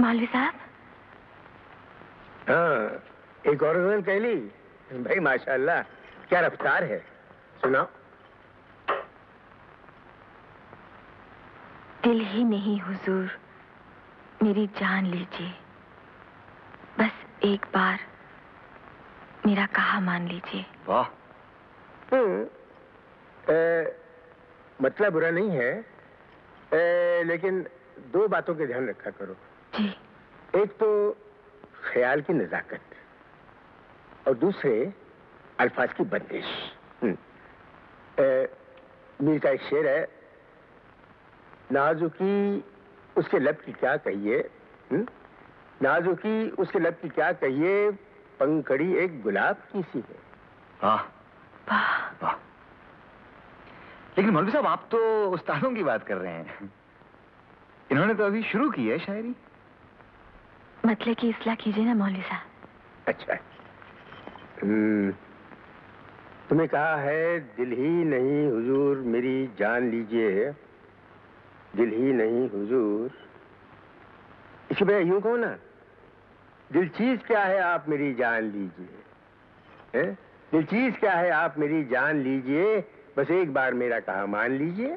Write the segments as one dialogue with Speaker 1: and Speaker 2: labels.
Speaker 1: मौलवी साहब?
Speaker 2: हाँ एक और गज़ल कह ली। भाई माशाल्लाह क्या रफ्तार है। सुनाओ।
Speaker 1: दिल ही नहीं हुजूर। मेरी जान लीजिए। बस एक बार मेरा कहा मान लीजिए।
Speaker 3: वाह।
Speaker 2: हम्म, मतलब बुरा नहीं है। ए, लेकिन दो बातों के ध्यान रखा करो।
Speaker 1: जी।
Speaker 2: एक तो ख्याल की नजाकत और दूसरे अल्फाज की बंदिश। हम्म, मीर का एक शेर है। नाजुकी उसके लब की क्या कहिए? हम्म? नाजुकी उसके लब की क्या कहिए? पंखड़ी एक गुलाब की सी है।
Speaker 3: वाह।
Speaker 1: वाह।
Speaker 3: वाह। लेकिन मौलवी साहब आप तो उस्तादों की बात कर रहे हैं। इन्होंने तो अभी शुरू की है शायरी।
Speaker 1: मतलब की इसलाह कीजिए ना मौलवी साहब।
Speaker 2: अच्छा। हम्म, तुम्हें कहा है दिल ही नहीं हुजूर मेरी जान लीजिए। दिल ही नहीं हुजूर। इसी बजाय यूँ कहो ना दिल चीज़ क्या है आप मेरी जान लीजिए? दिल चीज़ क्या है आप मेरी जान लीजिए। बस एक बार मेरा कहा मान लीजिए।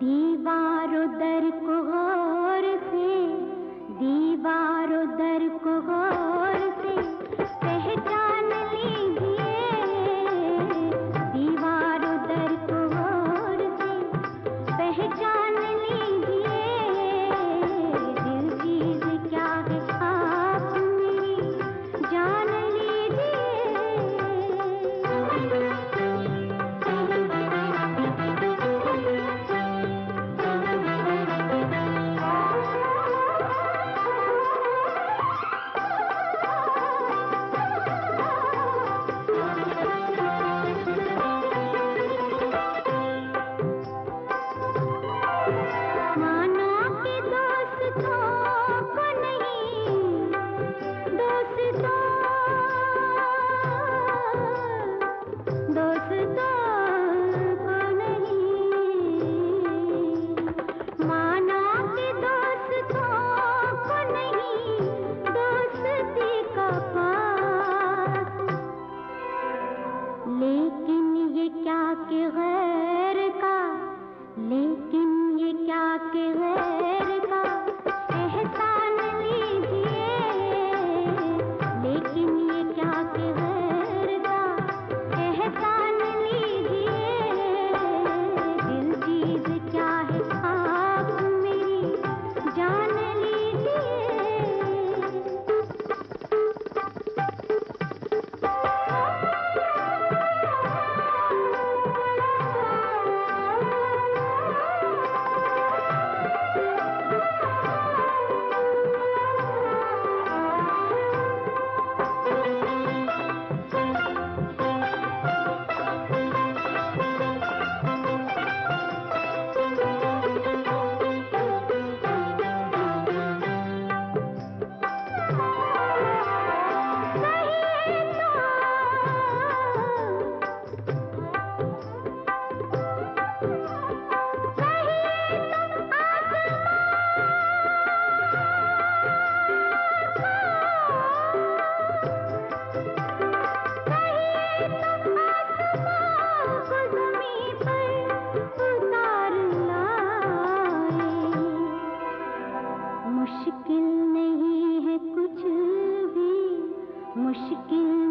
Speaker 4: दीवार दर को गौर से दीवार दर को गौर qui
Speaker 2: rêve.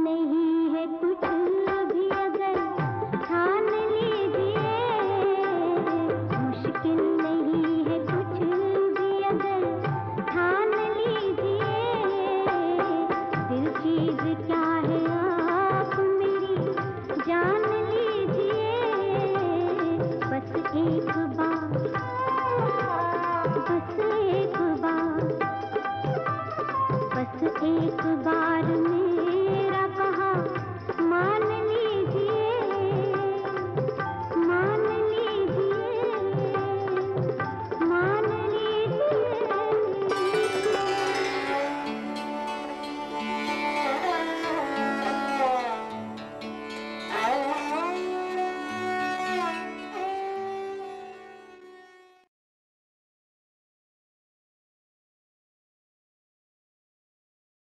Speaker 2: नहीं है कुछ